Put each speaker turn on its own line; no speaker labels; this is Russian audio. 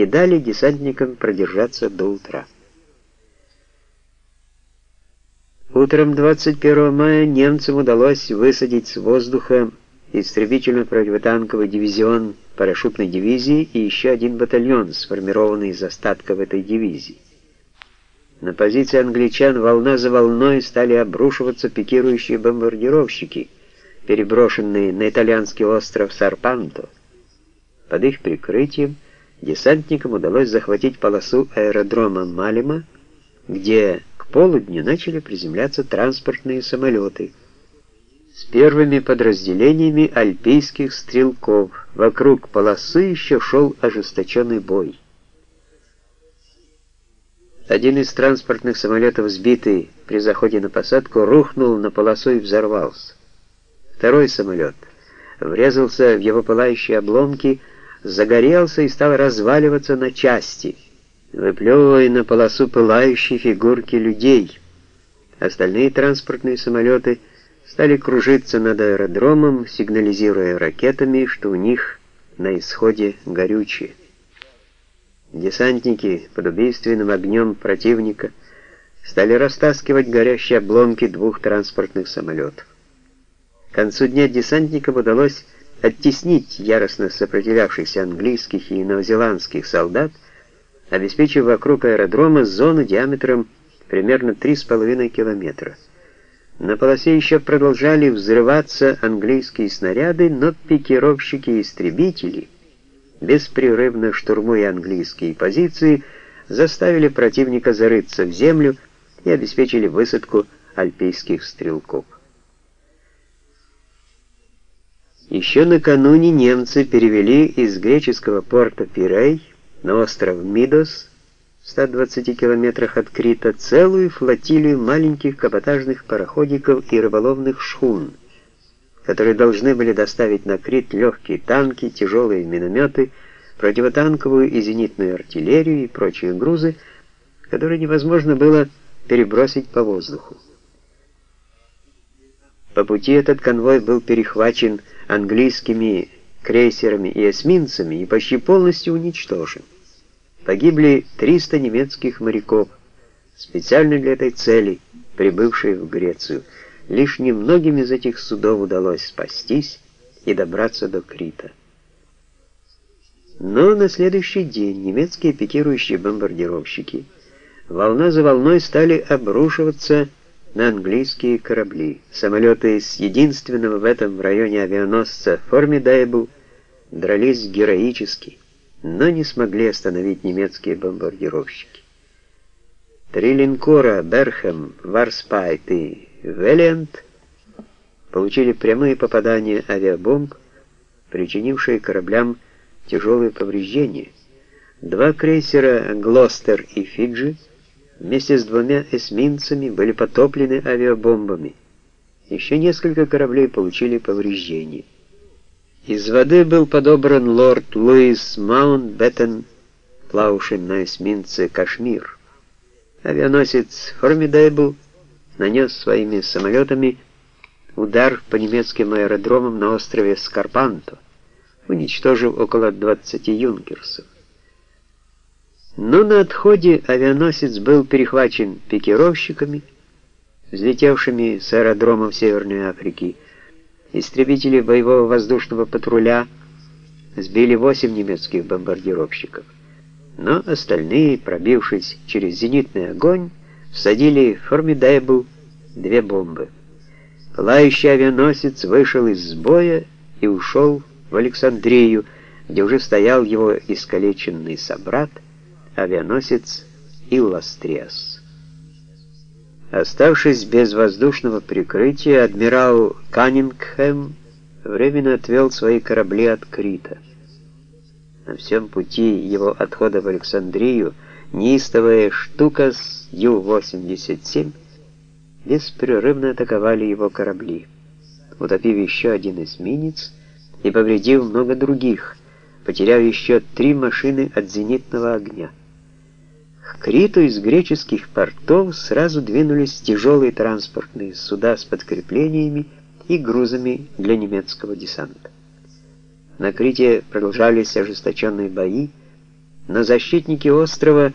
и дали десантникам продержаться до утра. Утром 21 мая немцам удалось высадить с воздуха истребительно-противотанковый дивизион парашютной дивизии и еще один батальон, сформированный из остатков этой дивизии. На позиции англичан волна за волной стали обрушиваться пикирующие бомбардировщики, переброшенные на итальянский остров Сарпанто. Под их прикрытием десантникам удалось захватить полосу аэродрома Малима, где к полудню начали приземляться транспортные самолеты с первыми подразделениями альпийских стрелков. Вокруг полосы еще шел ожесточенный бой. Один из транспортных самолетов, сбитый при заходе на посадку, рухнул на полосу и взорвался. Второй самолет врезался в его пылающие обломки, загорелся и стал разваливаться на части, выплевывая на полосу пылающие фигурки людей. Остальные транспортные самолеты стали кружиться над аэродромом, сигнализируя ракетами, что у них на исходе горючее. Десантники под убийственным огнем противника стали растаскивать горящие обломки двух транспортных самолетов. К концу дня десантникам удалось оттеснить яростно сопротивлявшихся английских и новозеландских солдат, обеспечив вокруг аэродрома зону диаметром примерно 3,5 километра. На полосе еще продолжали взрываться английские снаряды, но пикировщики и истребители — беспрерывно штурмуя английские позиции, заставили противника зарыться в землю и обеспечили высадку альпийских стрелков. Еще накануне немцы перевели из греческого порта Пирей на остров Мидос в 120 километрах от Крита целую флотилию маленьких каботажных пароходиков и рыболовных шхун – которые должны были доставить на Крит легкие танки, тяжелые минометы, противотанковую и зенитную артиллерию и прочие грузы, которые невозможно было перебросить по воздуху. По пути этот конвой был перехвачен английскими крейсерами и эсминцами и почти полностью уничтожен. Погибли 300 немецких моряков, специально для этой цели, прибывшие в Грецию. Лишь немногим из этих судов удалось спастись и добраться до Крита. Но на следующий день немецкие пикирующие бомбардировщики волна за волной стали обрушиваться на английские корабли. Самолеты с единственного в этом районе авианосца Формидайбл дрались героически, но не смогли остановить немецкие бомбардировщики. Три линкора «Берхэм», «Варспайт» и Велиант получили прямые попадания авиабомб, причинившие кораблям тяжелые повреждения. Два крейсера «Глостер» и «Фиджи» вместе с двумя эсминцами были потоплены авиабомбами. Еще несколько кораблей получили повреждения. Из воды был подобран лорд Луис Маунтбеттен, плававший на эсминце «Кашмир». Авианосец «Формидейбл» нанес своими самолетами удар по немецким аэродромам на острове Скарпанто, уничтожив около 20 юнкерсов. Но на отходе авианосец был перехвачен пикировщиками, взлетевшими с аэродромов Северной Африки. Истребители боевого воздушного патруля сбили 8 немецких бомбардировщиков, но остальные, пробившись через зенитный огонь, всадили в Формидайбл две бомбы. Пылающий авианосец вышел из боя и ушел в Александрию, где уже стоял его искалеченный собрат, авианосец Илластриас. Оставшись без воздушного прикрытия, адмирал Каннингхэм временно отвел свои корабли от Крита. На всем пути его отхода в Александрию неистовая штука с Ю-87 беспрерывно атаковали его корабли, утопив еще один эсминец и повредив много других, потеряв еще три машины от зенитного огня. К Криту из греческих портов сразу двинулись тяжелые транспортные суда с подкреплениями и грузами для немецкого десанта. На Крите продолжались ожесточенные бои, но защитники острова